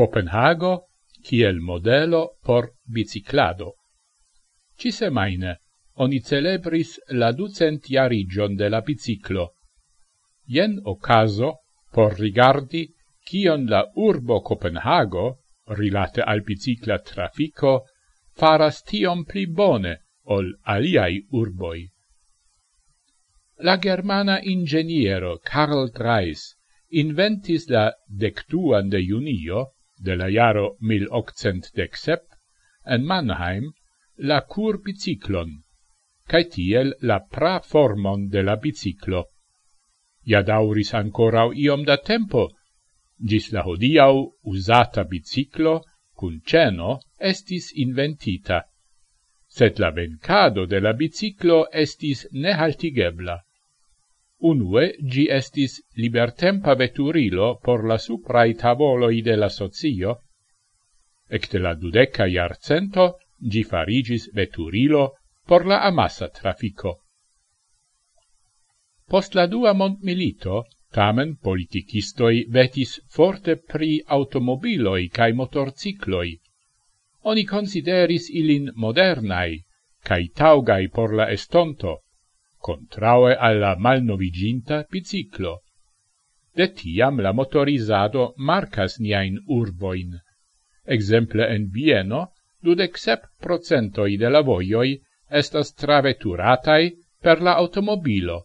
Copenhago kiel modelo por biciclado. Ci semaine oni celebris la ducent iarigion de la biciclo. Ien ocaso por rigardi kion la urbo Copenhago rilate al bicicla trafico faras tiom pli bone ol aliai urboi. La germana ingeniero Karl Dreis inventis la dectuan de junio de la jaro 1817 en Mannheim la cur biciclon, cae tiel la pra formon de la biciclo. Ja dauris ancorau iom da tempo, gis la hodiau usata biciclo cun ceno estis inventita, sed la vencado de la biciclo estis nehaltigebla. Unue, gi estis libertempa veturilo por la suprai tavoloi de la socio, ecte la dudeca iarcento gi farigis veturilo por la amassa trafico. Post la dua montmilito, tamen politicistoi vetis forte pri automobiloi cae motorcicloi. Oni consideris ilin modernai, cae taugai por la estonto, contraue alla malnoviginta biciclo. De tiam la motorizado marcas niain urboin. Exemple en Vieno, dudec sep procentoi de la voioi estas traveturatai per la automobilo.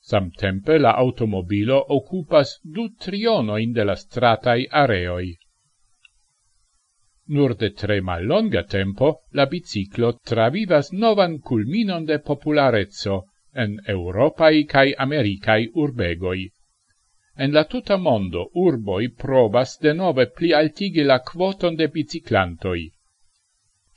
Samtempe la automobilo occupas du trionoin de la stratai areoi. Nur de tre mallonga tempo la biciclo travivas novan culminon de popularezzo en europai cae americae urbegoi. En la tuta mondo urboi probas de nove pli altigi la quoton de biciclantoi.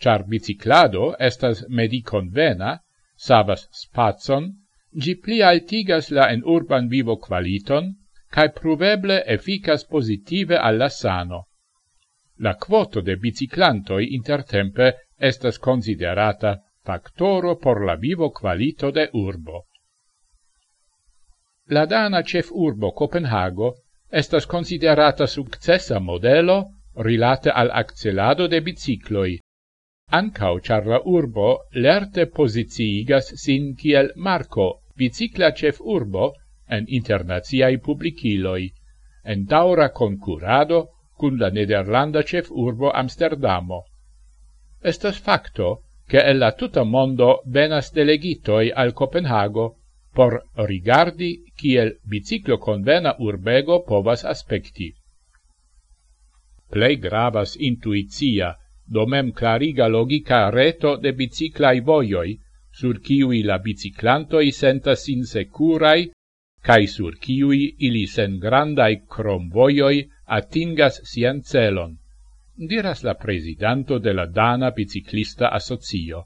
Char biciclado estas mediconvena, savas spazon, gi pli altigas la en urban vivo qualiton, cae pruveble efficas positive alla sano la quoto de biciclantoi intertempe estas considerata factoro por la vivo qualito de urbo. La dana cef urbo Copenhago estas considerata successa modelo rilate al accelado de bicicloi, ancau char la urbo lerte posiciigas sin kiel marco bicicla cef urbo en internaziai publiciloi, en daura concurado cun la nederlanda cef urbo Amsterdamo. Estas facto, che el la tuta mondo venas delegitoi al Copenhago por rigardi kiel biciclo convena urbego povas aspecti. Plei gravas intuizia, domem clariga logica reto de biciclai voioi, sur kiui la biciclantoi sentas insecurai, cae sur kiui ili sen grandai cromvojoi atingas sian celon, diras la presidanto de la Dana Biciclista Asocio.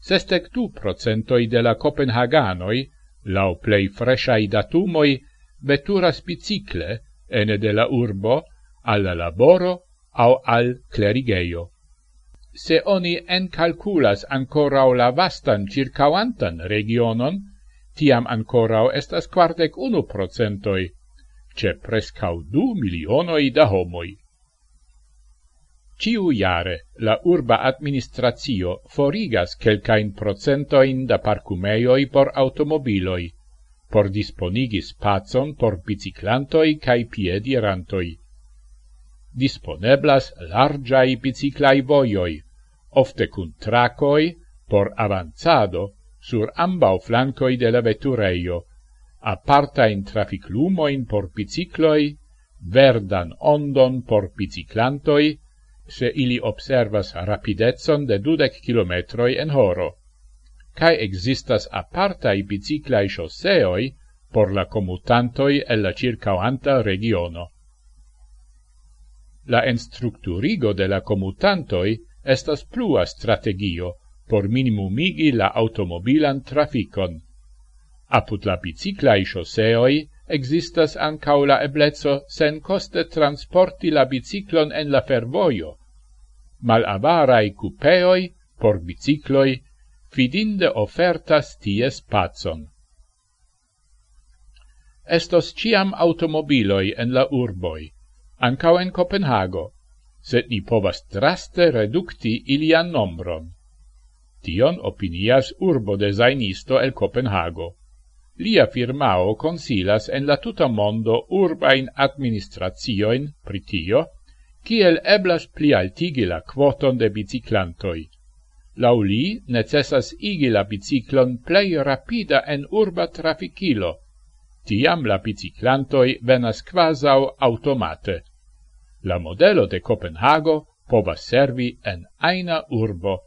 Sestec du procentoi de la Copenhaganoi, lau plei fresciai datumoi, veturas bicicle ene de la urbo al laboro au al clerigeio. Se oni encalculas ancorau la vastan circauantan regionon, tiam ancorau estas quartec unu procentoi ce prescau du milionoi da homoi. Ciu iare la urba administratio forigas quelcain procentoin da parcumeioi por automobiloi, por disponigi spazon por biciclantoi cae piedirantoi. Disponeblas largiai biciclai voioi, ofte cun tracoi, por avanzado sur ambau flancoi de la vetureio, aparta in trafic lumo in por bicicloi, verdan ondon por biciclantoi, se ili observas rapidezon de dudec kilometroi en horo, cae existas apartai biciclai chosseoi por la commutantoi e la circauanta regiono. La enstructurigo de la commutantoi estas plua strategio por minimumigi la automobilan traficon, Apud la biciclai chosseoi existas ancau la eblezzo sen coste transporti la biciclon en la fervoio. Malavarai cupeoi por bicicloi fidinde ofertas ties pazon. Estos ciam automobiloi en la urboi, ancau en Copenhago, sed ni povas draste reducti ilian nombron. Tion opinias urbo designisto el Copenhago. Lia firmao consilas en la tuta mondo urbain administrazioin pritio, kiel eblas pli altigi la quoton de biciclantoi. Lauli necessas igi la biciclon plei rapida en urba traficilo, tiam la biciclantoi venas quasau automate. La modelo de Copenhago povas servi en aina urbo.